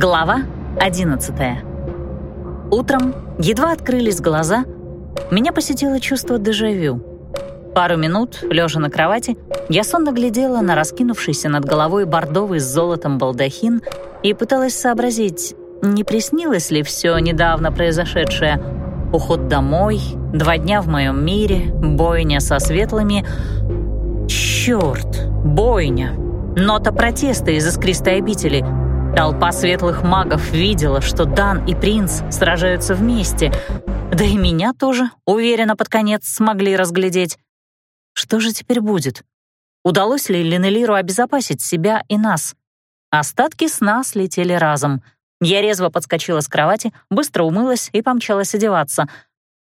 Глава 11 Утром, едва открылись глаза, меня посетило чувство дежавю. Пару минут, лежа на кровати, я сонно глядела на раскинувшийся над головой бордовый с золотом балдахин и пыталась сообразить, не приснилось ли все недавно произошедшее. Уход домой, два дня в моем мире, бойня со светлыми. Черт, бойня! Нота протеста из искристой обители — Толпа светлых магов видела, что Дан и принц сражаются вместе, да и меня тоже, уверенно, под конец смогли разглядеть. Что же теперь будет? Удалось ли Ленелиру обезопасить себя и нас? Остатки сна слетели разом. Я резво подскочила с кровати, быстро умылась и помчалась одеваться.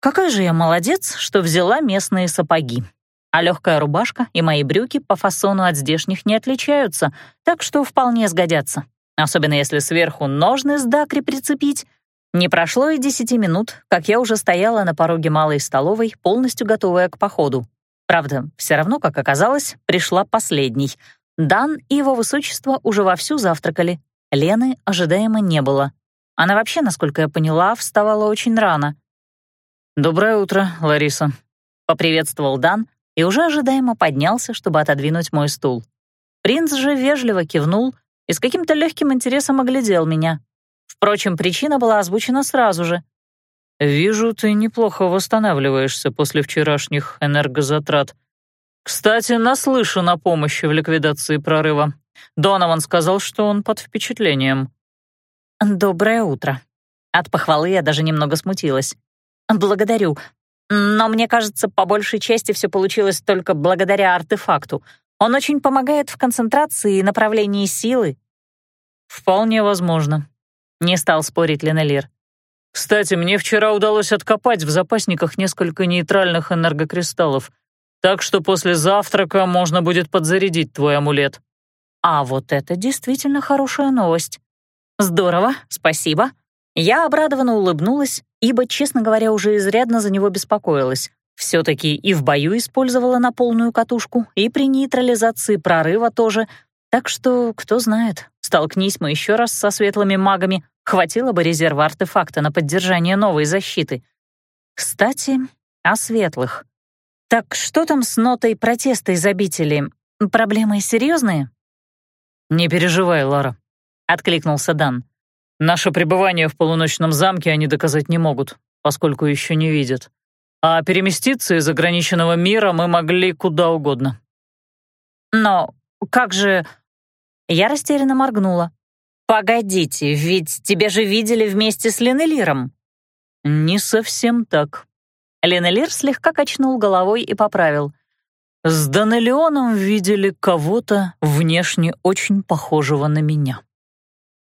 Какая же я молодец, что взяла местные сапоги. А легкая рубашка и мои брюки по фасону от здешних не отличаются, так что вполне сгодятся особенно если сверху ножны с дакри прицепить. Не прошло и десяти минут, как я уже стояла на пороге малой столовой, полностью готовая к походу. Правда, все равно, как оказалось, пришла последней. Дан и его высочество уже вовсю завтракали. Лены ожидаемо не было. Она вообще, насколько я поняла, вставала очень рано. «Доброе утро, Лариса», — поприветствовал Дан и уже ожидаемо поднялся, чтобы отодвинуть мой стул. Принц же вежливо кивнул — и с каким-то легким интересом оглядел меня. Впрочем, причина была озвучена сразу же. «Вижу, ты неплохо восстанавливаешься после вчерашних энергозатрат. Кстати, наслышан о помощи в ликвидации прорыва. Донован сказал, что он под впечатлением». «Доброе утро». От похвалы я даже немного смутилась. «Благодарю. Но мне кажется, по большей части все получилось только благодаря артефакту. Он очень помогает в концентрации и направлении силы». «Вполне возможно», — не стал спорить Ленелир. «Кстати, мне вчера удалось откопать в запасниках несколько нейтральных энергокристаллов, так что после завтрака можно будет подзарядить твой амулет». «А вот это действительно хорошая новость. Здорово, спасибо». Я обрадованно улыбнулась, ибо, честно говоря, уже изрядно за него беспокоилась. Все-таки и в бою использовала на полную катушку, и при нейтрализации прорыва тоже. Так что, кто знает, столкнись мы еще раз со светлыми магами, хватило бы резерва артефакта на поддержание новой защиты. Кстати, о светлых. Так что там с нотой протеста из обители? Проблемы серьезные? «Не переживай, Лара», — откликнулся Дан. «Наше пребывание в полуночном замке они доказать не могут, поскольку еще не видят а переместиться из ограниченного мира мы могли куда угодно. Но как же... Я растерянно моргнула. «Погодите, ведь тебя же видели вместе с Ленелиром». «Не совсем так». Ленелир слегка качнул головой и поправил. «С Данелионом видели кого-то внешне очень похожего на меня».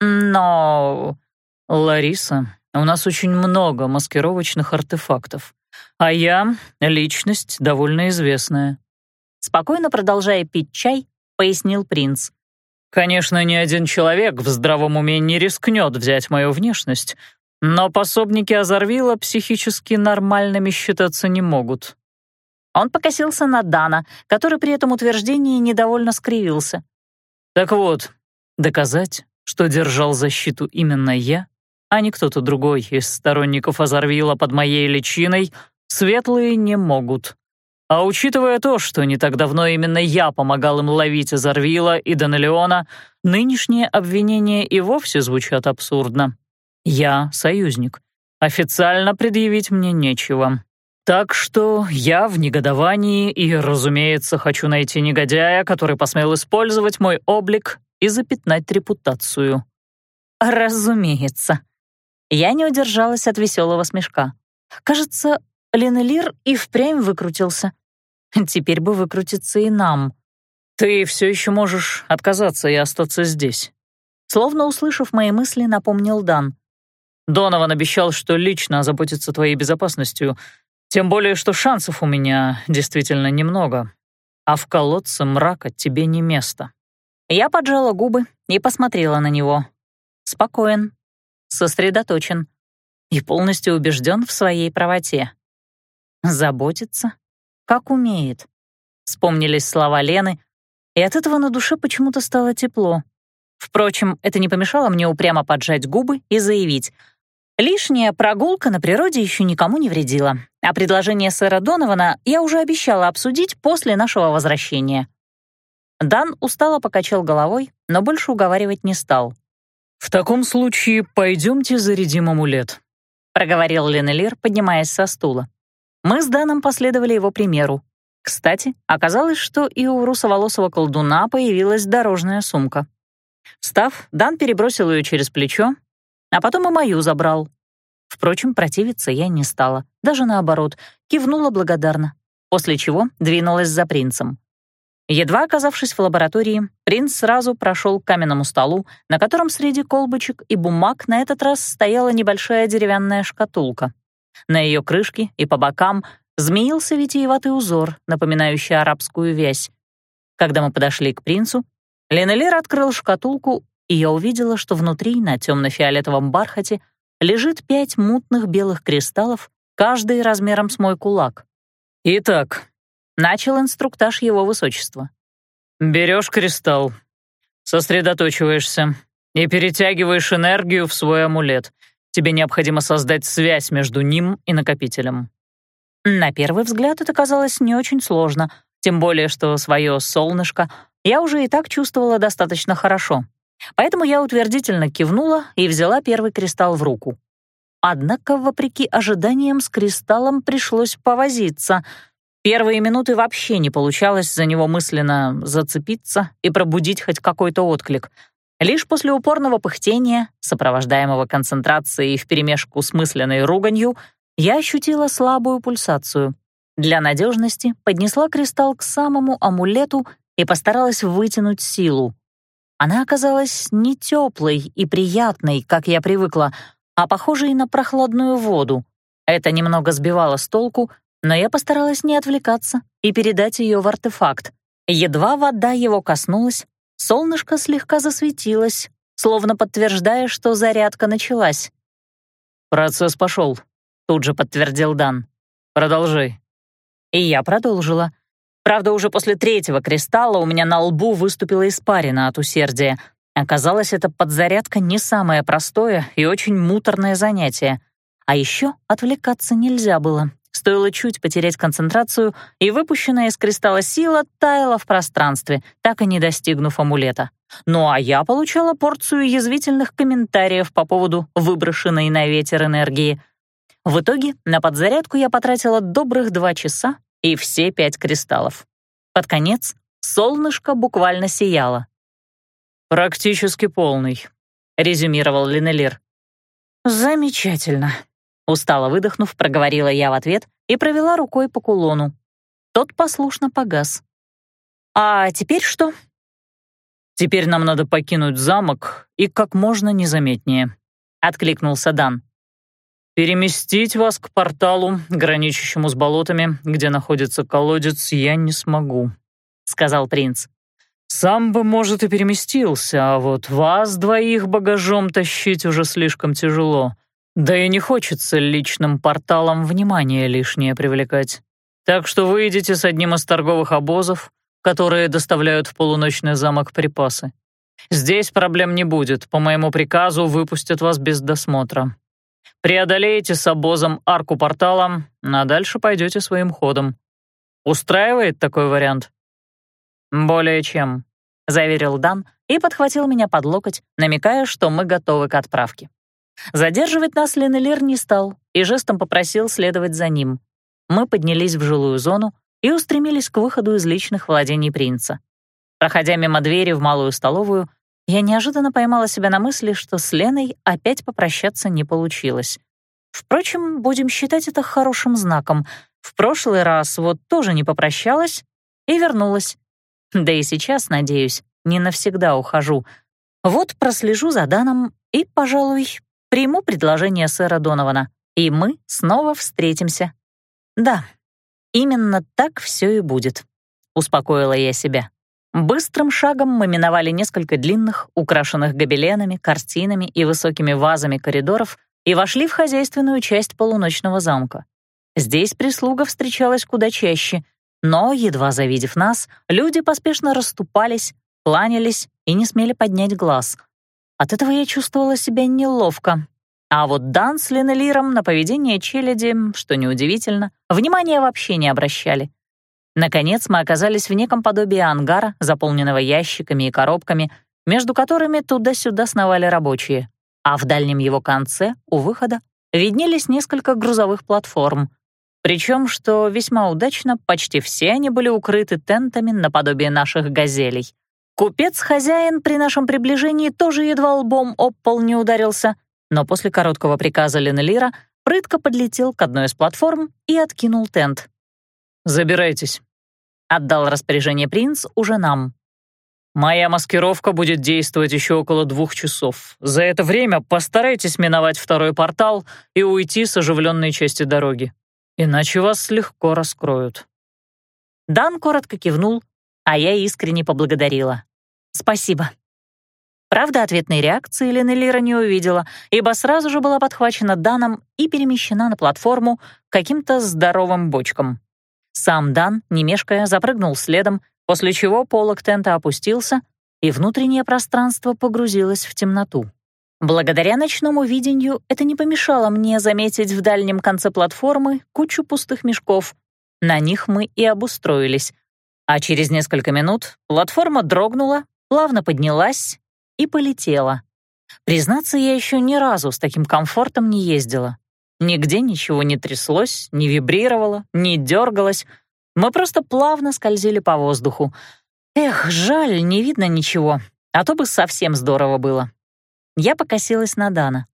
«Но...» «Лариса, у нас очень много маскировочных артефактов. А я — личность довольно известная». Спокойно продолжая пить чай, пояснил принц. «Конечно, ни один человек в здравом уме не рискнет взять мою внешность, но пособники Азарвила психически нормальными считаться не могут». Он покосился на Дана, который при этом утверждении недовольно скривился. «Так вот, доказать, что держал защиту именно я, а не кто-то другой из сторонников Азарвила под моей личиной, светлые не могут. А учитывая то, что не так давно именно я помогал им ловить Азарвила и Данелеона, нынешние обвинения и вовсе звучат абсурдно. Я союзник. Официально предъявить мне нечего. Так что я в негодовании и, разумеется, хочу найти негодяя, который посмел использовать мой облик и запятнать репутацию. Разумеется. Я не удержалась от веселого смешка. Кажется, Ленелир и впрямь выкрутился. Теперь бы выкрутиться и нам. «Ты все еще можешь отказаться и остаться здесь», словно услышав мои мысли, напомнил Дан. «Донован обещал, что лично озаботится твоей безопасностью, тем более, что шансов у меня действительно немного, а в колодце мрака тебе не место». Я поджала губы и посмотрела на него. Спокоен, сосредоточен и полностью убежден в своей правоте. Заботится, как умеет. Вспомнились слова Лены, и от этого на душе почему-то стало тепло. Впрочем, это не помешало мне упрямо поджать губы и заявить. Лишняя прогулка на природе еще никому не вредила, а предложение сэра Донована я уже обещала обсудить после нашего возвращения. Дан устало покачал головой, но больше уговаривать не стал. «В таком случае пойдемте зарядим амулет», — проговорил Ленелир, поднимаясь со стула. Мы с Даном последовали его примеру. Кстати, оказалось, что и у русоволосого колдуна появилась дорожная сумка. Встав, Дан перебросил ее через плечо, а потом и мою забрал. Впрочем, противиться я не стала, даже наоборот, кивнула благодарно, после чего двинулась за принцем. Едва оказавшись в лаборатории, принц сразу прошел к каменному столу, на котором среди колбочек и бумаг на этот раз стояла небольшая деревянная шкатулка. На ее крышке и по бокам змеился витиеватый узор, напоминающий арабскую вязь. Когда мы подошли к принцу, Ленелер открыл шкатулку, и я увидела, что внутри, на темно-фиолетовом бархате, лежит пять мутных белых кристаллов, каждый размером с мой кулак. «Итак, Начал инструктаж его высочества. «Берешь кристалл, сосредоточиваешься и перетягиваешь энергию в свой амулет. Тебе необходимо создать связь между ним и накопителем». На первый взгляд это казалось не очень сложно, тем более что свое солнышко я уже и так чувствовала достаточно хорошо. Поэтому я утвердительно кивнула и взяла первый кристалл в руку. Однако, вопреки ожиданиям, с кристаллом пришлось повозиться — Первые минуты вообще не получалось за него мысленно зацепиться и пробудить хоть какой-то отклик. Лишь после упорного пыхтения, сопровождаемого концентрацией вперемешку с мысленной руганью, я ощутила слабую пульсацию. Для надежности поднесла кристалл к самому амулету и постаралась вытянуть силу. Она оказалась не теплой и приятной, как я привыкла, а похожей на прохладную воду. Это немного сбивало с толку, но я постаралась не отвлекаться и передать ее в артефакт. Едва вода его коснулась, солнышко слегка засветилось, словно подтверждая, что зарядка началась. «Процесс пошел», — тут же подтвердил Дан. «Продолжай». И я продолжила. Правда, уже после третьего кристалла у меня на лбу выступила испарина от усердия. Оказалось, это подзарядка не самое простое и очень муторное занятие. А еще отвлекаться нельзя было, Стоило чуть потерять концентрацию, и выпущенная из кристалла сила таяла в пространстве, так и не достигнув амулета. Ну а я получала порцию язвительных комментариев по поводу выброшенной на ветер энергии. В итоге на подзарядку я потратила добрых два часа и все пять кристаллов. Под конец солнышко буквально сияло. «Практически полный», — резюмировал Линелир. «Замечательно», Устало выдохнув, проговорила я в ответ и провела рукой по кулону. Тот послушно погас. «А теперь что?» «Теперь нам надо покинуть замок и как можно незаметнее», — откликнулся Дан. «Переместить вас к порталу, граничащему с болотами, где находится колодец, я не смогу», — сказал принц. «Сам бы, может, и переместился, а вот вас двоих багажом тащить уже слишком тяжело. Да и не хочется личным порталом внимание лишнее привлекать. Так что выйдете с одним из торговых обозов, которые доставляют в полуночный замок припасы. Здесь проблем не будет, по моему приказу выпустят вас без досмотра. Преодолеете с обозом арку портала, а дальше пойдете своим ходом. Устраивает такой вариант? Более чем, заверил Дан и подхватил меня под локоть, намекая, что мы готовы к отправке. Задерживать нас Ленелер не стал и жестом попросил следовать за ним. Мы поднялись в жилую зону и устремились к выходу из личных владений принца. Проходя мимо двери в малую столовую, я неожиданно поймала себя на мысли, что с Леной опять попрощаться не получилось. Впрочем, будем считать это хорошим знаком. В прошлый раз вот тоже не попрощалась и вернулась. Да и сейчас, надеюсь, не навсегда ухожу. Вот прослежу за Даном и, пожалуй, приму предложение сэра Донована, и мы снова встретимся. Да, именно так все и будет, успокоила я себя. Быстрым шагом мы миновали несколько длинных, украшенных гобеленами, картинами и высокими вазами коридоров и вошли в хозяйственную часть полуночного замка. Здесь прислуга встречалась куда чаще, но, едва завидев нас, люди поспешно расступались, кланялись и не смели поднять глаз. От этого я чувствовала себя неловко. А вот Дан с Ленелиром на поведение челяди, что неудивительно, внимания вообще не обращали. Наконец мы оказались в неком подобии ангара, заполненного ящиками и коробками, между которыми туда-сюда сновали рабочие. А в дальнем его конце, у выхода, виднелись несколько грузовых платформ. Причем, что весьма удачно, почти все они были укрыты тентами наподобие наших газелей. Купец-хозяин при нашем приближении тоже едва лбом об пол не ударился, но после короткого приказа Ленелира прытко подлетел к одной из платформ и откинул тент. «Забирайтесь», — отдал распоряжение принц уже нам. «Моя маскировка будет действовать еще около двух часов. За это время постарайтесь миновать второй портал и уйти с оживленной части дороги. Иначе вас легко раскроют». Дан коротко кивнул, а я искренне поблагодарила. «Спасибо». Правда, ответной реакции Ленелира не увидела, ибо сразу же была подхвачена Даном и перемещена на платформу каким-то здоровым бочком. Сам Дан, не мешкая, запрыгнул следом, после чего полок тента опустился, и внутреннее пространство погрузилось в темноту. Благодаря ночному видению это не помешало мне заметить в дальнем конце платформы кучу пустых мешков. На них мы и обустроились. А через несколько минут платформа дрогнула, плавно поднялась и полетела. Признаться, я еще ни разу с таким комфортом не ездила. Нигде ничего не тряслось, не вибрировало, не дергалось. Мы просто плавно скользили по воздуху. Эх, жаль, не видно ничего, а то бы совсем здорово было. Я покосилась на Дана.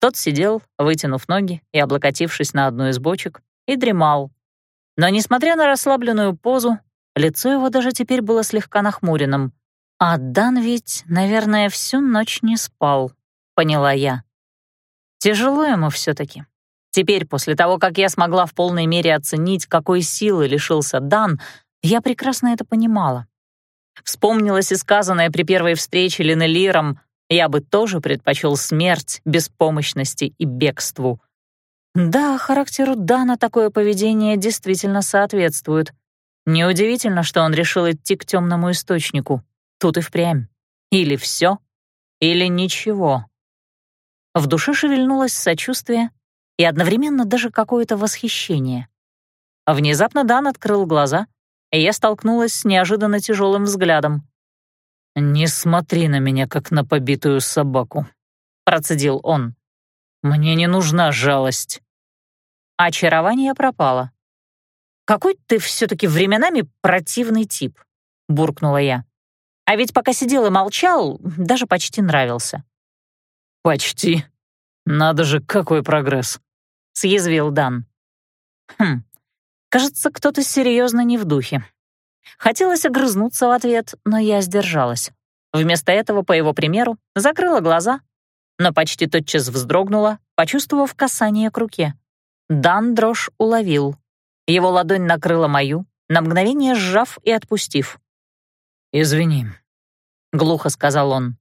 Тот сидел, вытянув ноги и облокотившись на одну из бочек, и дремал. Но, несмотря на расслабленную позу, лицо его даже теперь было слегка нахмуренным. А Дан ведь, наверное, всю ночь не спал, поняла я. Тяжело ему все таки Теперь, после того, как я смогла в полной мере оценить, какой силы лишился Дан, я прекрасно это понимала. Вспомнилось и сказанное при первой встрече Ленелиром, я бы тоже предпочел смерть, беспомощности и бегству. Да, характеру Дана такое поведение действительно соответствует. Неудивительно, что он решил идти к темному источнику. Тут и впрямь. Или все, или ничего. В душе шевельнулось сочувствие, и одновременно даже какое-то восхищение. Внезапно Дан открыл глаза, и я столкнулась с неожиданно тяжелым взглядом. «Не смотри на меня, как на побитую собаку», — процедил он. «Мне не нужна жалость». Очарование пропало. «Какой ты все-таки временами противный тип», — буркнула я. «А ведь пока сидел и молчал, даже почти нравился». «Почти. Надо же, какой прогресс съязвил Дан. Хм, кажется, кто-то серьезно не в духе. Хотелось огрызнуться в ответ, но я сдержалась. Вместо этого, по его примеру, закрыла глаза, но почти тотчас вздрогнула, почувствовав касание к руке. Дан дрожь уловил. Его ладонь накрыла мою, на мгновение сжав и отпустив. «Извини», — глухо сказал он.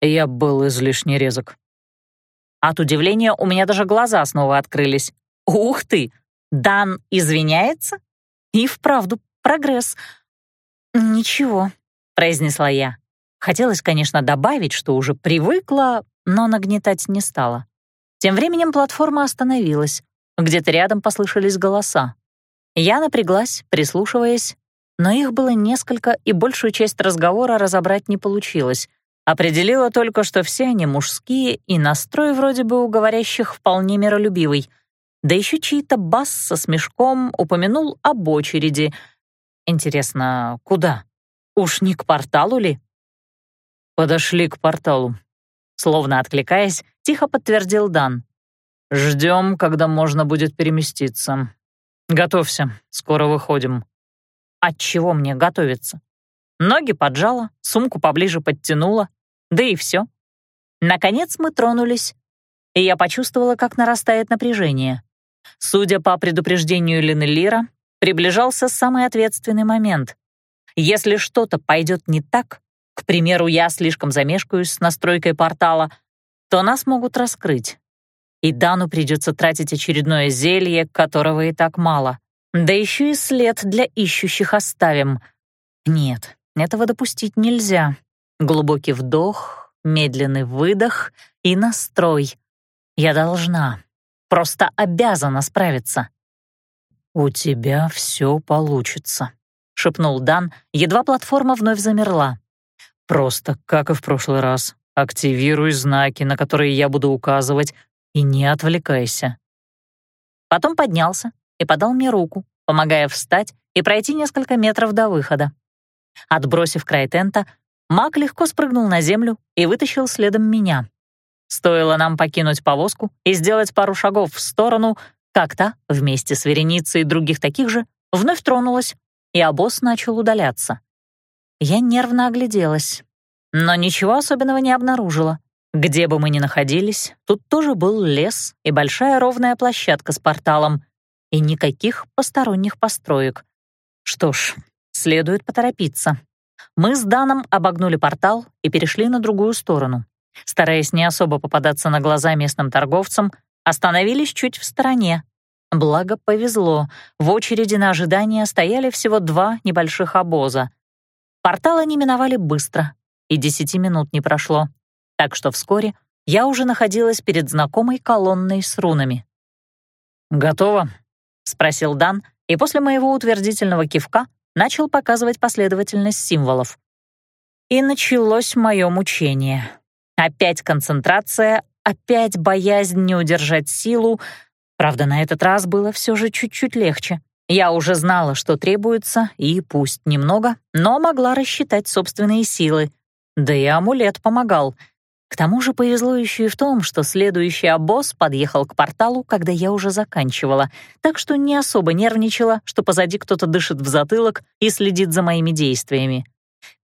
«Я был излишне резок». От удивления у меня даже глаза снова открылись. «Ух ты! Дан извиняется? И вправду прогресс». «Ничего», — произнесла я. Хотелось, конечно, добавить, что уже привыкла, но нагнетать не стала. Тем временем платформа остановилась. Где-то рядом послышались голоса. Я напряглась, прислушиваясь, но их было несколько, и большую часть разговора разобрать не получилось. Определила только, что все они мужские, и настрой вроде бы у говорящих вполне миролюбивый. Да еще чей-то бас со смешком упомянул об очереди. Интересно, куда? Уж не к порталу ли? Подошли к порталу. Словно откликаясь, тихо подтвердил Дан. Ждем, когда можно будет переместиться. Готовься, скоро выходим. От чего мне готовиться? Ноги поджала, сумку поближе подтянула, да и все. Наконец мы тронулись, и я почувствовала, как нарастает напряжение. Судя по предупреждению Линеллира, приближался самый ответственный момент. Если что-то пойдет не так, к примеру, я слишком замешкаюсь с настройкой портала, то нас могут раскрыть. И Дану придется тратить очередное зелье, которого и так мало. Да еще и след для ищущих оставим. Нет, этого допустить нельзя. Глубокий вдох, медленный выдох и настрой. Я должна, просто обязана справиться. «У тебя все получится», — шепнул Дан, едва платформа вновь замерла. «Просто, как и в прошлый раз, активируй знаки, на которые я буду указывать, и не отвлекайся». Потом поднялся и подал мне руку, помогая встать и пройти несколько метров до выхода. Отбросив край тента, маг легко спрыгнул на землю и вытащил следом меня. Стоило нам покинуть повозку и сделать пару шагов в сторону — как та, вместе с вереницей других таких же, вновь тронулась, и обоз начал удаляться. Я нервно огляделась, но ничего особенного не обнаружила. Где бы мы ни находились, тут тоже был лес и большая ровная площадка с порталом, и никаких посторонних построек. Что ж, следует поторопиться. Мы с Даном обогнули портал и перешли на другую сторону. Стараясь не особо попадаться на глаза местным торговцам, Остановились чуть в стороне. Благо повезло, в очереди на ожидание стояли всего два небольших обоза. Портал они миновали быстро, и десяти минут не прошло, так что вскоре я уже находилась перед знакомой колонной с рунами. «Готово?» — спросил Дан, и после моего утвердительного кивка начал показывать последовательность символов. И началось мое мучение. Опять концентрация, Опять боязнь не удержать силу. Правда, на этот раз было все же чуть-чуть легче. Я уже знала, что требуется, и пусть немного, но могла рассчитать собственные силы. Да и амулет помогал. К тому же повезло еще и в том, что следующий обоз подъехал к порталу, когда я уже заканчивала, так что не особо нервничала, что позади кто-то дышит в затылок и следит за моими действиями.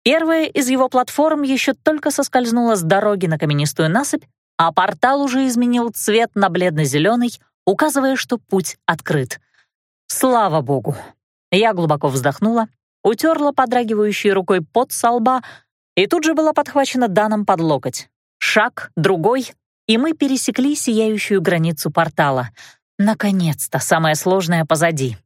Первая из его платформ еще только соскользнула с дороги на каменистую насыпь, а портал уже изменил цвет на бледно-зеленый, указывая, что путь открыт. Слава богу! Я глубоко вздохнула, утерла подрагивающей рукой пот со лба и тут же была подхвачена Даном под локоть. Шаг, другой, и мы пересекли сияющую границу портала. Наконец-то, самое сложное позади.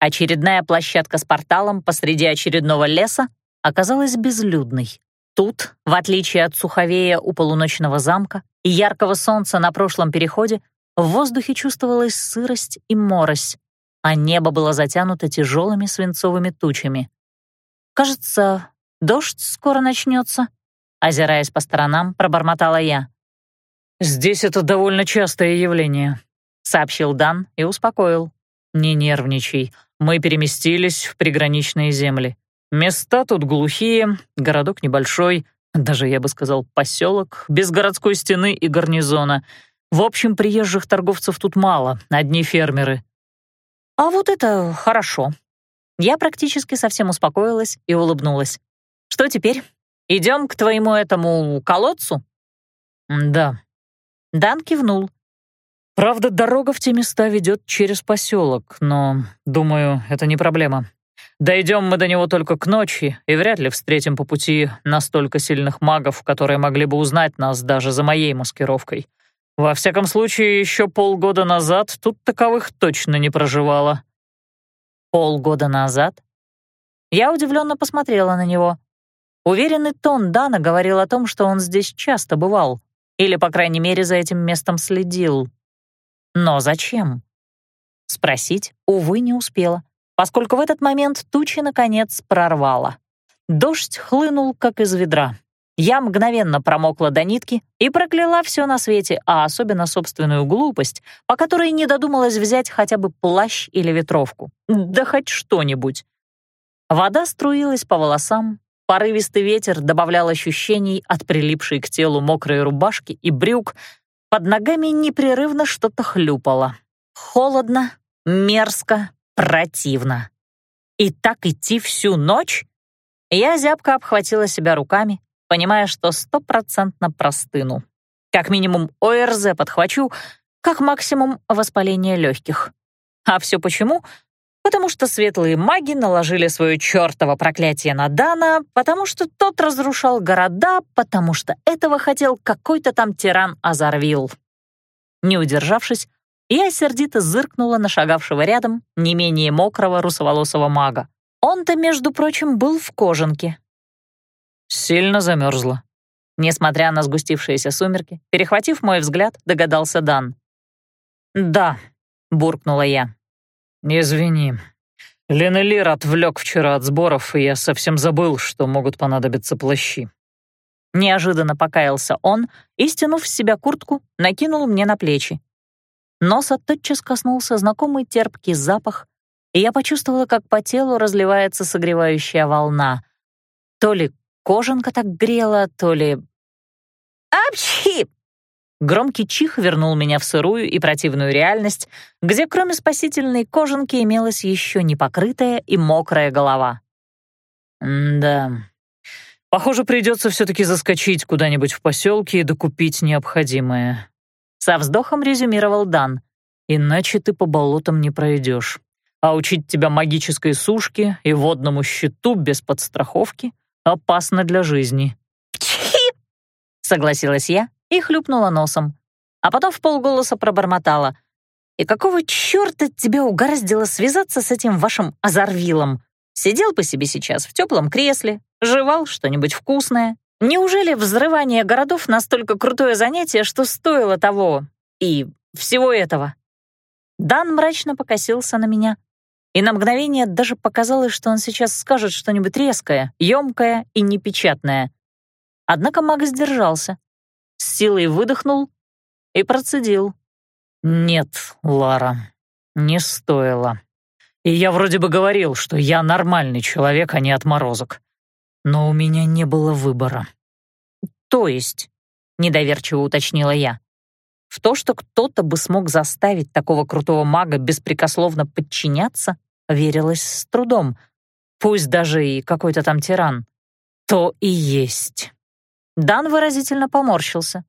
Очередная площадка с порталом посреди очередного леса оказалась безлюдной. Тут, в отличие от суховея у полуночного замка и яркого солнца на прошлом переходе, в воздухе чувствовалась сырость и морось, а небо было затянуто тяжелыми свинцовыми тучами. «Кажется, дождь скоро начнется», — озираясь по сторонам, пробормотала я. «Здесь это довольно частое явление», — сообщил Дан и успокоил. «Не нервничай, мы переместились в приграничные земли. Места тут глухие, городок небольшой, даже, я бы сказал, поселок, без городской стены и гарнизона. В общем, приезжих торговцев тут мало, одни фермеры. А вот это хорошо. Я практически совсем успокоилась и улыбнулась. Что теперь? Идем к твоему этому колодцу? Да. Дан кивнул. Правда, дорога в те места ведет через поселок, но, думаю, это не проблема. Дойдем мы до него только к ночи, и вряд ли встретим по пути настолько сильных магов, которые могли бы узнать нас даже за моей маскировкой. Во всяком случае, еще полгода назад тут таковых точно не проживало. Полгода назад? Я удивленно посмотрела на него. Уверенный тон Дана говорил о том, что он здесь часто бывал, или, по крайней мере, за этим местом следил. Но зачем? Спросить, увы, не успела поскольку в этот момент тучи, наконец, прорвало. Дождь хлынул, как из ведра. Я мгновенно промокла до нитки и прокляла все на свете, а особенно собственную глупость, по которой не додумалась взять хотя бы плащ или ветровку. Да хоть что-нибудь. Вода струилась по волосам, порывистый ветер добавлял ощущений от прилипшей к телу мокрой рубашки и брюк, под ногами непрерывно что-то хлюпало. Холодно, мерзко, Противно. И так идти всю ночь? Я зябко обхватила себя руками, понимая, что стопроцентно простыну. Как минимум ОРЗ подхвачу, как максимум воспаление легких. А все почему? Потому что светлые маги наложили свое чертово проклятие на Дана, потому что тот разрушал города, потому что этого хотел какой-то там тиран Азарвил. Не удержавшись, я сердито зыркнула на шагавшего рядом не менее мокрого русоволосого мага. Он-то, между прочим, был в кожанке. Сильно замерзла. Несмотря на сгустившиеся сумерки, перехватив мой взгляд, догадался Дан. «Да», — буркнула я. «Извини. Ленелир отвлек вчера от сборов, и я совсем забыл, что могут понадобиться плащи». Неожиданно покаялся он и, стянув с себя куртку, накинул мне на плечи. Носа тотчас коснулся знакомый терпкий запах, и я почувствовала, как по телу разливается согревающая волна. То ли кожанка так грела, то ли... «Апчхи!» Громкий чих вернул меня в сырую и противную реальность, где кроме спасительной кожанки имелась еще непокрытая и мокрая голова. «Да, похоже, придется все-таки заскочить куда-нибудь в поселке и докупить необходимое», — со вздохом резюмировал Дан. «Иначе ты по болотам не пройдешь. А учить тебя магической сушке и водному щиту без подстраховки опасно для жизни». согласилась я и хлюпнула носом. А потом в полголоса пробормотала. «И какого чёрта тебя угораздило связаться с этим вашим Азарвилом? Сидел по себе сейчас в теплом кресле, жевал что-нибудь вкусное. Неужели взрывание городов настолько крутое занятие, что стоило того и всего этого?» Дан мрачно покосился на меня, и на мгновение даже показалось, что он сейчас скажет что-нибудь резкое, ёмкое и непечатное. Однако маг сдержался, с силой выдохнул и процедил. «Нет, Лара, не стоило. И я вроде бы говорил, что я нормальный человек, а не отморозок. Но у меня не было выбора». «То есть?» — недоверчиво уточнила я. В то, что кто-то бы смог заставить такого крутого мага беспрекословно подчиняться, верилось с трудом. Пусть даже и какой-то там тиран. То и есть. Дан выразительно поморщился.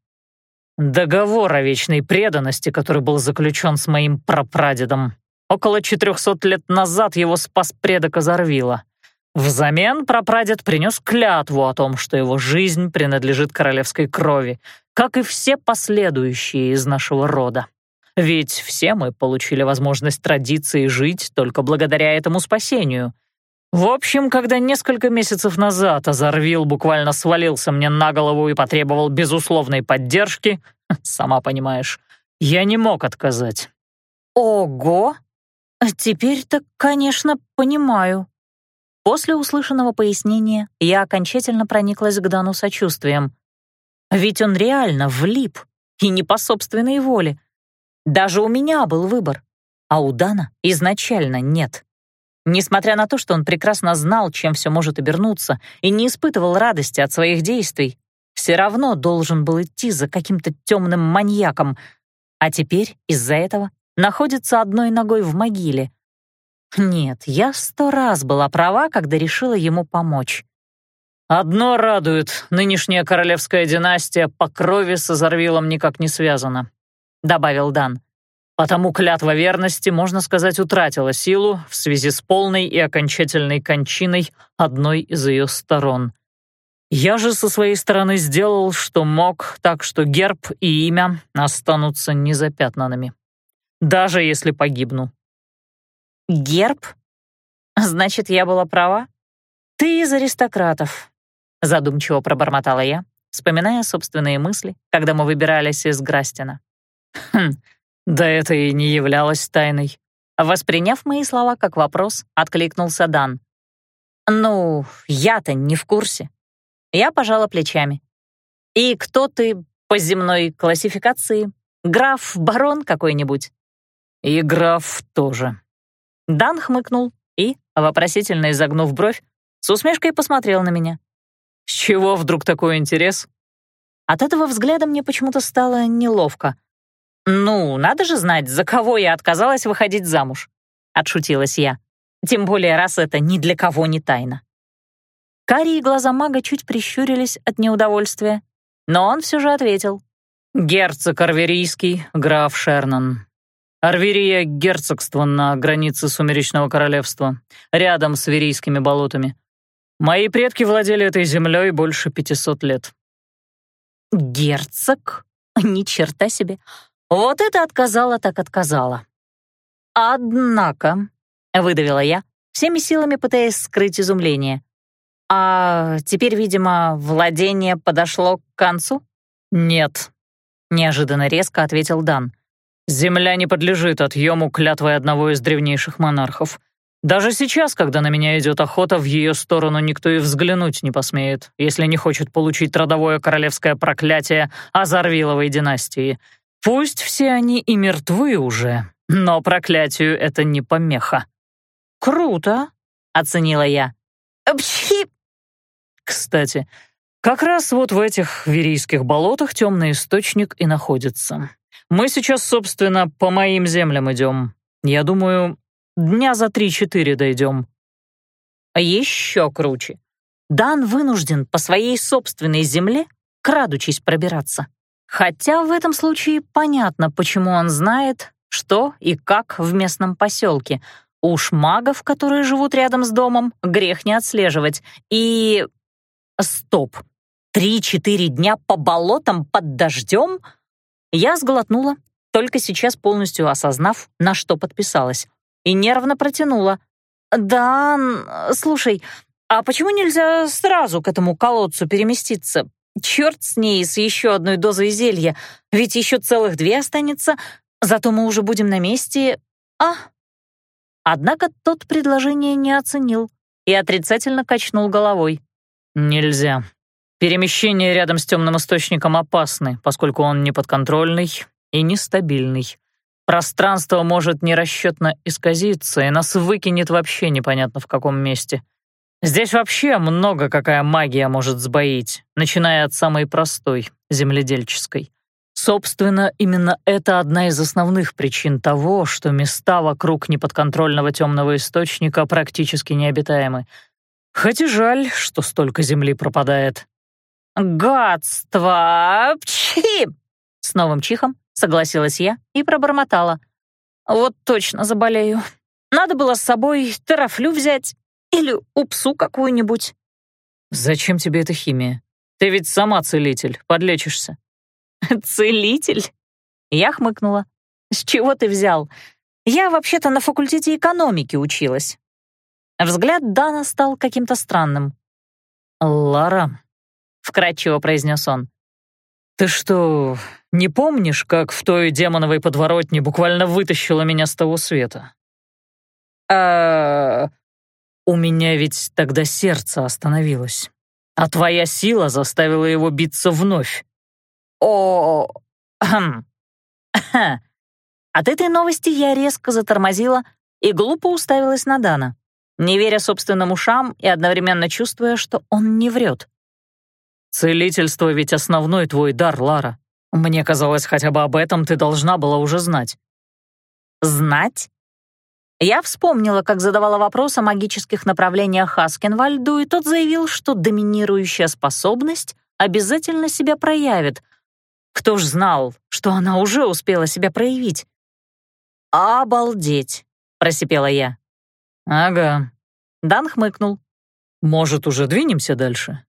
«Договор о вечной преданности, который был заключен с моим прапрадедом. Около четырехсот лет назад его спас предок Азарвила. Взамен прапрадед принес клятву о том, что его жизнь принадлежит королевской крови, как и все последующие из нашего рода. Ведь все мы получили возможность традиции жить только благодаря этому спасению — в общем, когда несколько месяцев назад Азарвил буквально свалился мне на голову и потребовал безусловной поддержки, сама понимаешь, я не мог отказать. Ого! Теперь-то, конечно, понимаю. После услышанного пояснения я окончательно прониклась к Дану сочувствием. Ведь он реально влип, и не по собственной воле. Даже у меня был выбор, а у Дана изначально нет. Несмотря на то, что он прекрасно знал, чем все может обернуться, и не испытывал радости от своих действий, все равно должен был идти за каким-то темным маньяком, а теперь из-за этого находится одной ногой в могиле. Нет, я сто раз была права, когда решила ему помочь. «Одно радует, нынешняя королевская династия по крови с Азарвилом никак не связана», — добавил Дан. Потому клятва верности, можно сказать, утратила силу в связи с полной и окончательной кончиной одной из ее сторон. Я же со своей стороны сделал, что мог, так что герб и имя останутся незапятнанными. Даже если погибну. «Герб? Значит, я была права? Ты из аристократов», — задумчиво пробормотала я, вспоминая собственные мысли, когда мы выбирались из Грастина. «Хм, да это и не являлось тайной. Восприняв мои слова как вопрос, откликнулся Дан. «Ну, я-то не в курсе». Я пожала плечами. «И кто ты по земной классификации? Граф, барон какой-нибудь?» «И граф тоже». Дан хмыкнул и, вопросительно изогнув бровь, с усмешкой посмотрел на меня. «С чего вдруг такой интерес?» От этого взгляда мне почему-то стало неловко — «Ну, надо же знать, за кого я отказалась выходить замуж», — отшутилась я. «Тем более, раз это ни для кого не тайна». Карие глаза мага чуть прищурились от неудовольствия, но он все же ответил. «Герцог Арверийский, граф Шернан. Арверия — герцогство на границе Сумеречного Королевства, рядом с Верийскими болотами. Мои предки владели этой землей больше пятисот лет». «Герцог? Ни черта себе! Вот это отказала так отказала. «Однако», — выдавила я, всеми силами пытаясь скрыть изумление, «А теперь, видимо, владение подошло к концу?» «Нет», — неожиданно резко ответил Дан. «Земля не подлежит отъему клятвой одного из древнейших монархов. Даже сейчас, когда на меня идет охота, в ее сторону никто и взглянуть не посмеет, если не хочет получить родовое королевское проклятие Азарвиловой династии. Пусть все они и мертвы уже, но проклятию это не помеха». «Круто», — оценила я. «Пхи!» Кстати, как раз вот в этих верийских болотах темный источник и находится. Мы сейчас, собственно, по моим землям идем. Я думаю, Дня за три-четыре дойдем». Еще круче. Дан вынужден по своей собственной земле, крадучись, пробираться. Хотя в этом случае понятно, почему он знает, что и как в местном поселке. Уж магов, которые живут рядом с домом, грех не отслеживать. И... Стоп. Три-четыре дня по болотам под дождем? Я сглотнула, только сейчас полностью осознав, на что подписалась и нервно протянула. «Да, слушай, а почему нельзя сразу к этому колодцу переместиться? Черт с ней, с еще одной дозой зелья, ведь еще целых две останется, зато мы уже будем на месте. А?» Однако тот предложение не оценил и отрицательно качнул головой. «Нельзя. Перемещение рядом с темным источником опасны, поскольку он неподконтрольный и нестабильный. Пространство может нерасчетно исказиться, и нас выкинет вообще непонятно в каком месте. Здесь вообще много какая магия может сбоить, начиная от самой простой, земледельческой. Собственно, именно это одна из основных причин того, что места вокруг неподконтрольного темного источника практически необитаемы. Хоть и жаль, что столько земли пропадает. «Гадство! Пчхи!» С новым чихом согласилась я и пробормотала. «Вот точно заболею. Надо было с собой терафлю взять или упсу какую-нибудь». «Зачем тебе эта химия? Ты ведь сама целитель, подлечишься». «Целитель?» Я хмыкнула. «С чего ты взял? Я вообще-то на факультете экономики училась». Взгляд Дана стал каким-то странным. «Лара», — вкратчиво произнес он, «Ты что, не помнишь, как в той демоновой подворотне буквально вытащила меня с того света?» «А...» «У меня ведь тогда сердце остановилось, а твоя сила заставила его биться вновь». «О... Хм. От этой новости я резко затормозила и глупо уставилась на Дана, не веря собственным ушам и одновременно чувствуя, что он не врет. «Целительство ведь основной твой дар, Лара. Мне казалось, хотя бы об этом ты должна была уже знать». «Знать?» Я вспомнила, как задавала вопрос о магических направлениях Хаскенвальду, и тот заявил, что доминирующая способность обязательно себя проявит. Кто ж знал, что она уже успела себя проявить? «Обалдеть!» — просипела я. «Ага». Дан хмыкнул. «Может, уже двинемся дальше?»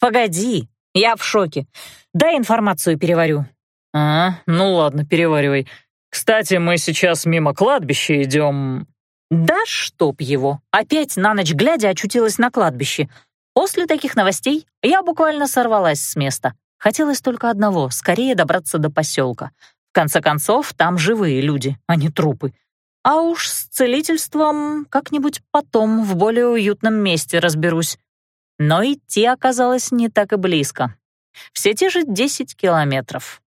«Погоди, я в шоке. Дай информацию переварю». «А, ну ладно, переваривай. Кстати, мы сейчас мимо кладбища идем». «Да чтоб его! Опять на ночь глядя очутилась на кладбище. После таких новостей я буквально сорвалась с места. Хотелось только одного — скорее добраться до поселка. В конце концов, там живые люди, а не трупы. А уж с целительством как-нибудь потом в более уютном месте разберусь. Но идти оказалось не так и близко. Все те же 10 километров.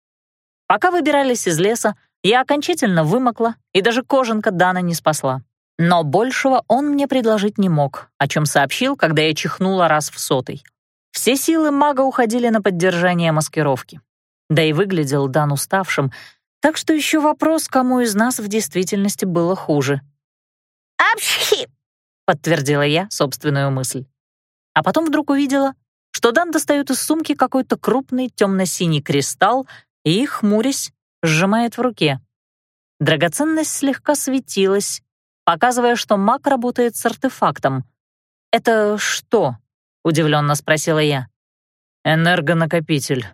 Пока выбирались из леса, я окончательно вымокла, и даже кожанка Дана не спасла. Но большего он мне предложить не мог, о чем сообщил, когда я чихнула раз в сотый. Все силы мага уходили на поддержание маскировки. Да и выглядел Дан уставшим, так что еще вопрос, кому из нас в действительности было хуже. «Апшхи!» — подтвердила я собственную мысль а потом вдруг увидела, что Дан достает из сумки какой-то крупный темно-синий кристалл и, хмурясь, сжимает в руке. Драгоценность слегка светилась, показывая, что маг работает с артефактом. «Это что?» — удивленно спросила я. «Энергонакопитель.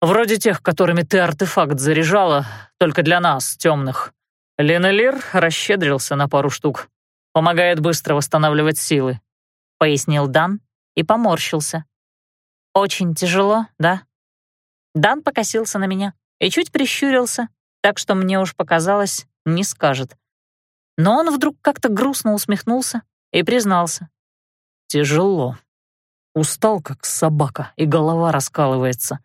Вроде тех, которыми ты артефакт заряжала, только для нас, темных. Ленелир расщедрился на пару штук. Помогает быстро восстанавливать силы», — пояснил Дан и поморщился. «Очень тяжело, да?» Дан покосился на меня и чуть прищурился, так что мне уж показалось, не скажет. Но он вдруг как-то грустно усмехнулся и признался. «Тяжело. Устал, как собака, и голова раскалывается.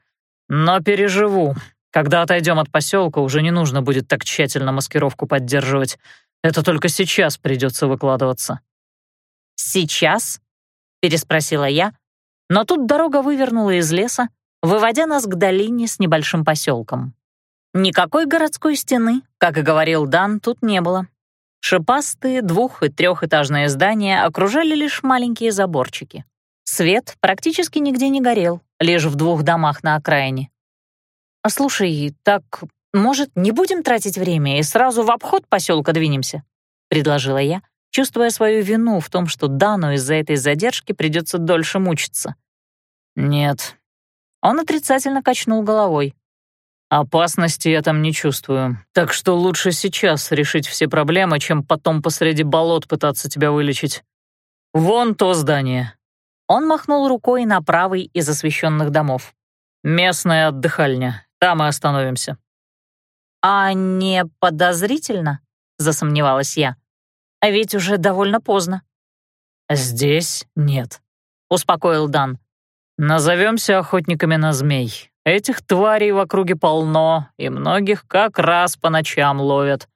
Но переживу. Когда отойдем от поселка, уже не нужно будет так тщательно маскировку поддерживать. Это только сейчас придется выкладываться». «Сейчас?» — переспросила я, но тут дорога вывернула из леса, выводя нас к долине с небольшим поселком. Никакой городской стены, как и говорил Дан, тут не было. Шипастые двух- и трехэтажные здания окружали лишь маленькие заборчики. Свет практически нигде не горел, лишь в двух домах на окраине. «А «Слушай, так, может, не будем тратить время и сразу в обход поселка двинемся?» — предложила я, чувствуя свою вину в том, что Дану из-за этой задержки придется дольше мучиться. «Нет». Он отрицательно качнул головой. Опасности я там не чувствую, так что лучше сейчас решить все проблемы, чем потом посреди болот пытаться тебя вылечить. Вон то здание». Он махнул рукой на правый из освещенных домов. «Местная отдыхальня. Там и остановимся». «А не подозрительно?» — засомневалась я. «А ведь уже довольно поздно». «Здесь нет», — успокоил Дан. «Назовемся охотниками на змей. Этих тварей в округе полно, и многих как раз по ночам ловят».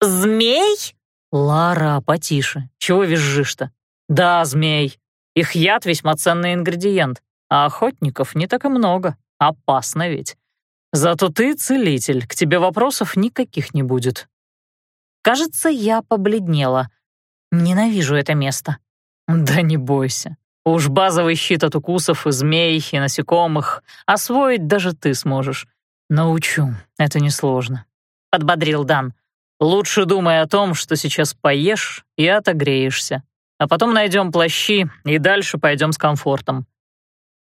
«Змей?» «Лара, потише. Чего визжишь-то?» «Да, змей. Их яд весьма ценный ингредиент, а охотников не так и много. Опасно ведь. Зато ты целитель, к тебе вопросов никаких не будет». Кажется, я побледнела. Ненавижу это место. «Да не бойся. Уж базовый щит от укусов и змей, и насекомых освоить даже ты сможешь. Научу, это несложно», — подбодрил Дан. «Лучше думай о том, что сейчас поешь и отогреешься, а потом найдем плащи и дальше пойдем с комфортом».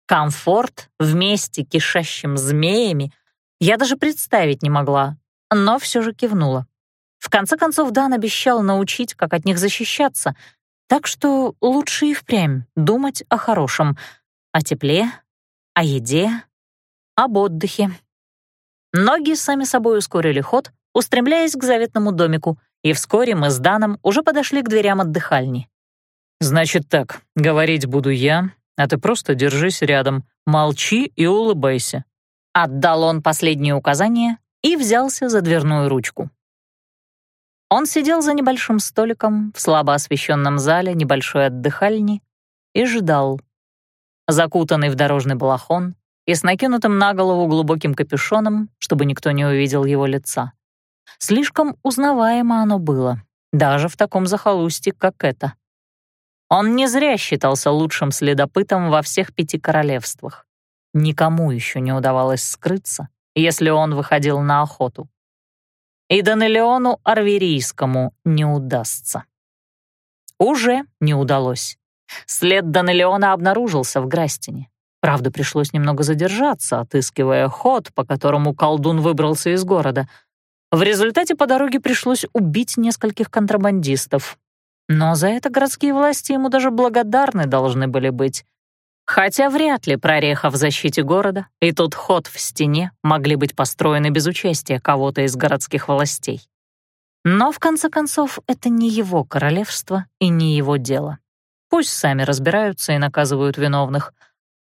Комфорт вместе кишащим змеями я даже представить не могла, но все же кивнула. В конце концов, Дан обещал научить, как от них защищаться — так что лучше и впрямь думать о хорошем, о тепле, о еде, об отдыхе. Ноги сами собой ускорили ход, устремляясь к заветному домику, и вскоре мы с Даном уже подошли к дверям отдыхальни. «Значит так, говорить буду я, а ты просто держись рядом, молчи и улыбайся». Отдал он последнее указание и взялся за дверную ручку. Он сидел за небольшим столиком в слабо освещенном зале небольшой отдыхальни и ждал. Закутанный в дорожный балахон и с накинутым на голову глубоким капюшоном, чтобы никто не увидел его лица. Слишком узнаваемо оно было, даже в таком захолустье, как это. Он не зря считался лучшим следопытом во всех пяти королевствах. Никому еще не удавалось скрыться, если он выходил на охоту и Данелеону Арверийскому не удастся. Уже не удалось. След Данелеона обнаружился в Грастине. Правда, пришлось немного задержаться, отыскивая ход, по которому колдун выбрался из города. В результате по дороге пришлось убить нескольких контрабандистов. Но за это городские власти ему даже благодарны должны были быть. Хотя вряд ли прореха в защите города и тот ход в стене могли быть построены без участия кого-то из городских властей. Но, в конце концов, это не его королевство и не его дело. Пусть сами разбираются и наказывают виновных.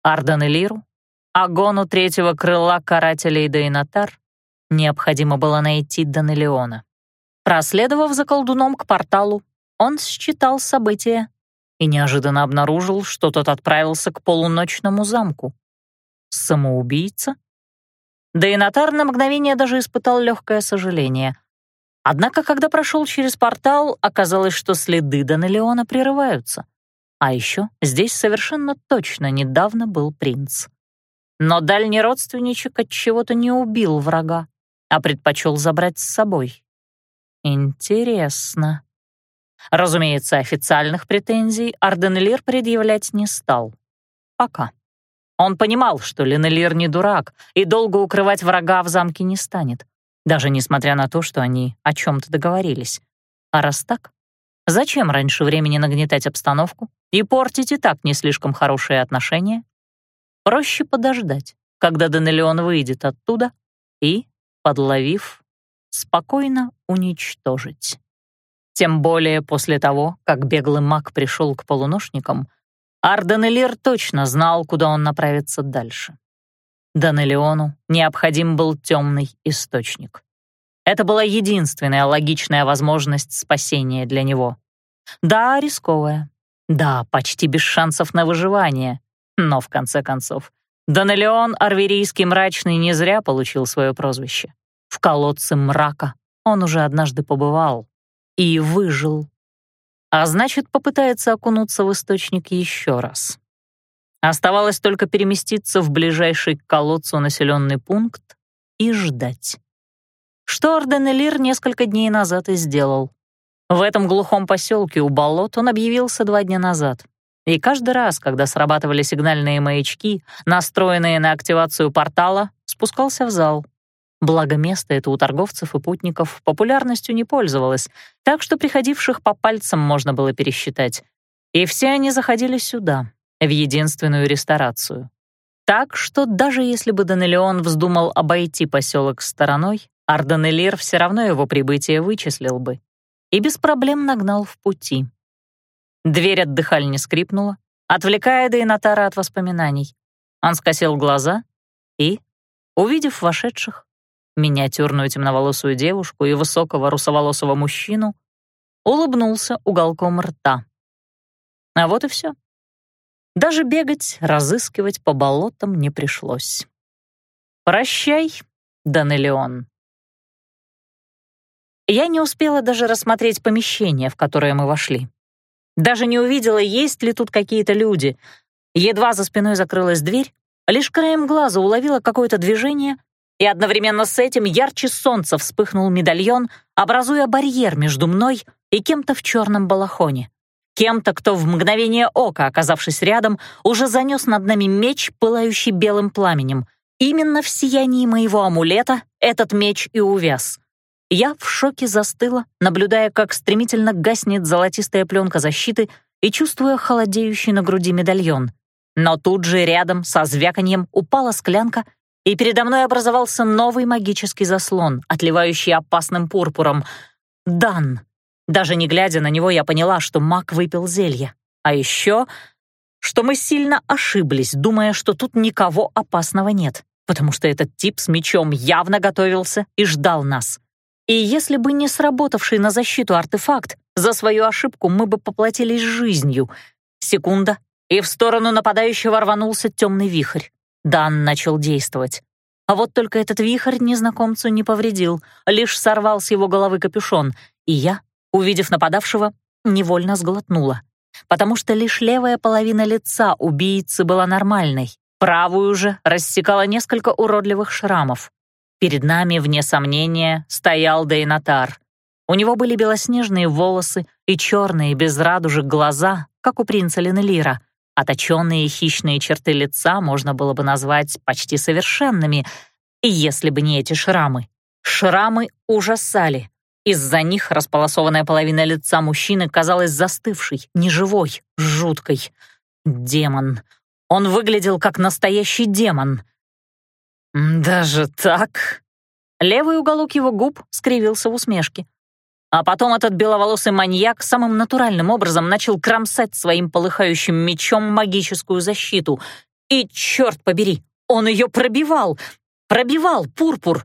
Ардан и Лиру, Агону третьего крыла карателей Дейнатар необходимо было найти Данелеона. Проследовав за колдуном к порталу, он считал события и неожиданно обнаружил, что тот отправился к полуночному замку. Самоубийца? Да и Нотар на мгновение даже испытал легкое сожаление. Однако, когда прошел через портал, оказалось, что следы Данелеона прерываются. А еще здесь совершенно точно недавно был принц. Но дальний родственничек от чего-то не убил врага, а предпочел забрать с собой. Интересно. Разумеется, официальных претензий Арденлир предъявлять не стал. Пока. Он понимал, что Ленелир не дурак и долго укрывать врага в замке не станет, даже несмотря на то, что они о чем-то договорились. А раз так, Зачем раньше времени нагнетать обстановку и портить и так не слишком хорошие отношения? Проще подождать, когда Данелион выйдет оттуда и, подловив, спокойно уничтожить. Тем более после того, как беглый маг пришел к полуношникам, Арденелир точно знал, куда он направится дальше. Данелиону необходим был темный источник. Это была единственная логичная возможность спасения для него. Да, рисковая. Да, почти без шансов на выживание. Но, в конце концов, Данелион Арверийский мрачный не зря получил свое прозвище. В колодце мрака он уже однажды побывал и выжил. А значит, попытается окунуться в источник еще раз. Оставалось только переместиться в ближайший к колодцу населенный пункт и ждать что Орденелир несколько дней назад и сделал. В этом глухом поселке у болот он объявился два дня назад. И каждый раз, когда срабатывали сигнальные маячки, настроенные на активацию портала, спускался в зал. Благо место это у торговцев и путников популярностью не пользовалось, так что приходивших по пальцам можно было пересчитать. И все они заходили сюда, в единственную ресторацию. Так что даже если бы Данелион вздумал обойти поселок стороной, Арденелир все равно его прибытие вычислил бы и без проблем нагнал в пути. Дверь от дыхальни скрипнула, отвлекая Дейнатара от воспоминаний. Он скосил глаза и, увидев вошедших, миниатюрную темноволосую девушку и высокого русоволосого мужчину, улыбнулся уголком рта. А вот и все. Даже бегать, разыскивать по болотам не пришлось. «Прощай, Данелион». Я не успела даже рассмотреть помещение, в которое мы вошли. Даже не увидела, есть ли тут какие-то люди. Едва за спиной закрылась дверь, лишь краем глаза уловила какое-то движение, и одновременно с этим ярче солнца вспыхнул медальон, образуя барьер между мной и кем-то в черном балахоне. Кем-то, кто в мгновение ока, оказавшись рядом, уже занес над нами меч, пылающий белым пламенем. Именно в сиянии моего амулета этот меч и увяз. Я в шоке застыла, наблюдая, как стремительно гаснет золотистая пленка защиты и чувствуя холодеющий на груди медальон. Но тут же рядом со звяканьем упала склянка, и передо мной образовался новый магический заслон, отливающий опасным пурпуром. Дан. Даже не глядя на него, я поняла, что маг выпил зелье. А еще, что мы сильно ошиблись, думая, что тут никого опасного нет, потому что этот тип с мечом явно готовился и ждал нас. И если бы не сработавший на защиту артефакт, за свою ошибку мы бы поплатились жизнью. Секунда, и в сторону нападающего рванулся темный вихрь. Дан начал действовать. А вот только этот вихрь незнакомцу не повредил, лишь сорвал с его головы капюшон, и я, увидев нападавшего, невольно сглотнула. Потому что лишь левая половина лица убийцы была нормальной, правую же рассекала несколько уродливых шрамов. Перед нами, вне сомнения, стоял Дейнатар. У него были белоснежные волосы и черные без радужек глаза, как у принца Ленелира. Оточенные хищные черты лица можно было бы назвать почти совершенными, если бы не эти шрамы. Шрамы ужасали. Из-за них располосованная половина лица мужчины казалась застывшей, неживой, жуткой. Демон. Он выглядел как настоящий демон — «Даже так?» Левый уголок его губ скривился в усмешке. А потом этот беловолосый маньяк самым натуральным образом начал кромсать своим полыхающим мечом магическую защиту. И, черт побери, он ее пробивал! Пробивал пурпур!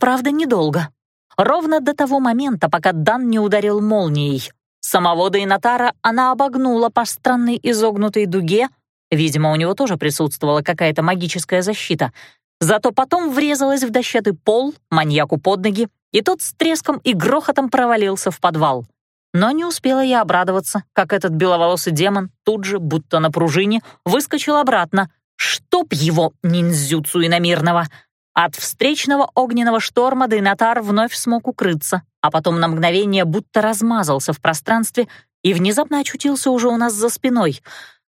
Правда, недолго. Ровно до того момента, пока Дан не ударил молнией. Самого Дейнатара она обогнула по странной изогнутой дуге, видимо, у него тоже присутствовала какая-то магическая защита — Зато потом врезалась в дощатый пол, маньяку под ноги, и тот с треском и грохотом провалился в подвал. Но не успела я обрадоваться, как этот беловолосый демон тут же, будто на пружине, выскочил обратно. Чтоб его, ниндзюцу иномирного! От встречного огненного шторма Дейнатар вновь смог укрыться, а потом на мгновение будто размазался в пространстве и внезапно очутился уже у нас за спиной.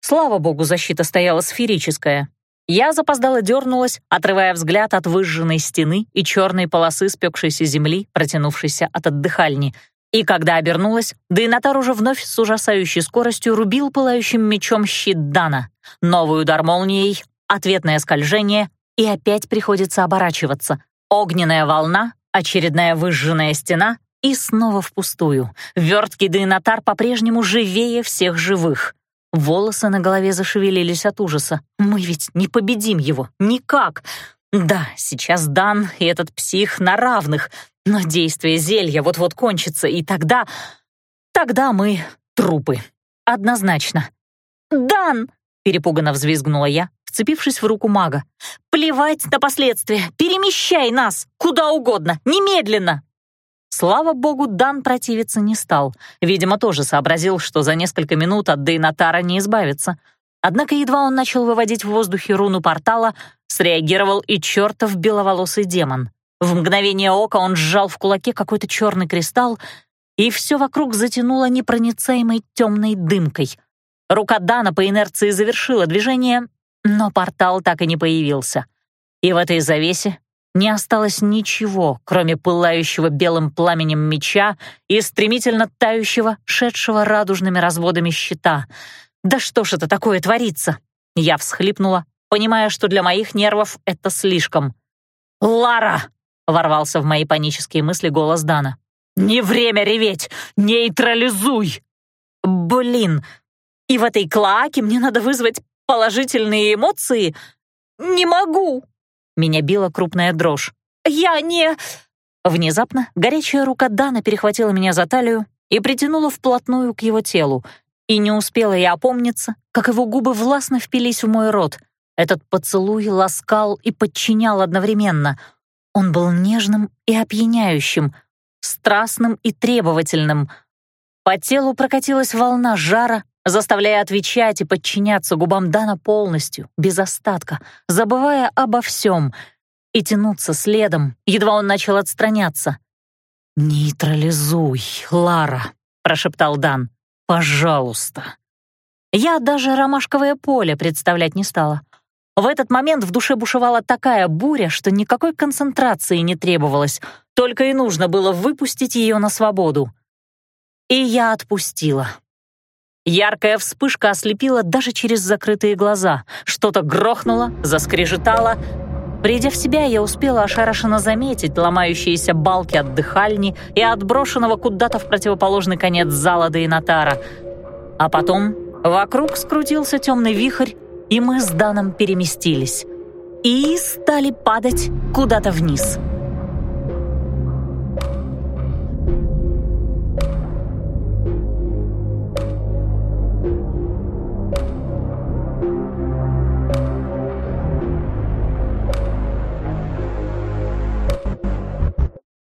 Слава богу, защита стояла сферическая, я запоздало дернулась, отрывая взгляд от выжженной стены и черной полосы спекшейся земли, протянувшейся от отдыхальни. И когда обернулась, Дейнатар уже вновь с ужасающей скоростью рубил пылающим мечом щит Дана. Новый удар молнией, ответное скольжение, и опять приходится оборачиваться. Огненная волна, очередная выжженная стена и снова впустую. Верткий Дейнатар по-прежнему живее всех живых. Волосы на голове зашевелились от ужаса. Мы ведь не победим его. Никак. Да, сейчас Дан и этот псих на равных, но действие зелья вот-вот кончится, и тогда... Тогда мы трупы. Однозначно. «Дан!» — перепуганно взвизгнула я, вцепившись в руку мага. «Плевать на последствия! Перемещай нас! Куда угодно! Немедленно!» Слава богу, Дан противиться не стал. Видимо, тоже сообразил, что за несколько минут от Дейнатара не избавиться. Однако едва он начал выводить в воздухе руну портала, среагировал и чертов беловолосый демон. В мгновение ока он сжал в кулаке какой-то черный кристалл, и все вокруг затянуло непроницаемой темной дымкой. Рука Дана по инерции завершила движение, но портал так и не появился. И в этой завесе не осталось ничего, кроме пылающего белым пламенем меча и стремительно тающего, шедшего радужными разводами щита. «Да что ж это такое творится?» Я всхлипнула, понимая, что для моих нервов это слишком. «Лара!» — ворвался в мои панические мысли голос Дана. «Не время реветь! Нейтрализуй!» «Блин! И в этой клоаке мне надо вызвать положительные эмоции? Не могу!» Меня била крупная дрожь. «Я не...» Внезапно горячая рука Дана перехватила меня за талию и притянула вплотную к его телу. И не успела я опомниться, как его губы властно впились в мой рот. Этот поцелуй ласкал и подчинял одновременно. Он был нежным и опьяняющим, страстным и требовательным. По телу прокатилась волна жара, заставляя отвечать и подчиняться губам Дана полностью, без остатка, забывая обо всем, и тянуться следом, едва он начал отстраняться. «Нейтрализуй, Лара», — прошептал Дан. «Пожалуйста». Я даже ромашковое поле представлять не стала. В этот момент в душе бушевала такая буря, что никакой концентрации не требовалось, только и нужно было выпустить ее на свободу. И я отпустила. Яркая вспышка ослепила даже через закрытые глаза. Что-то грохнуло, заскрежетало. Придя в себя, я успела ошарашенно заметить ломающиеся балки от дыхальни и отброшенного куда-то в противоположный конец зала Дейнатара. А потом вокруг скрутился темный вихрь, и мы с Даном переместились. И стали падать куда-то вниз. «Вниз».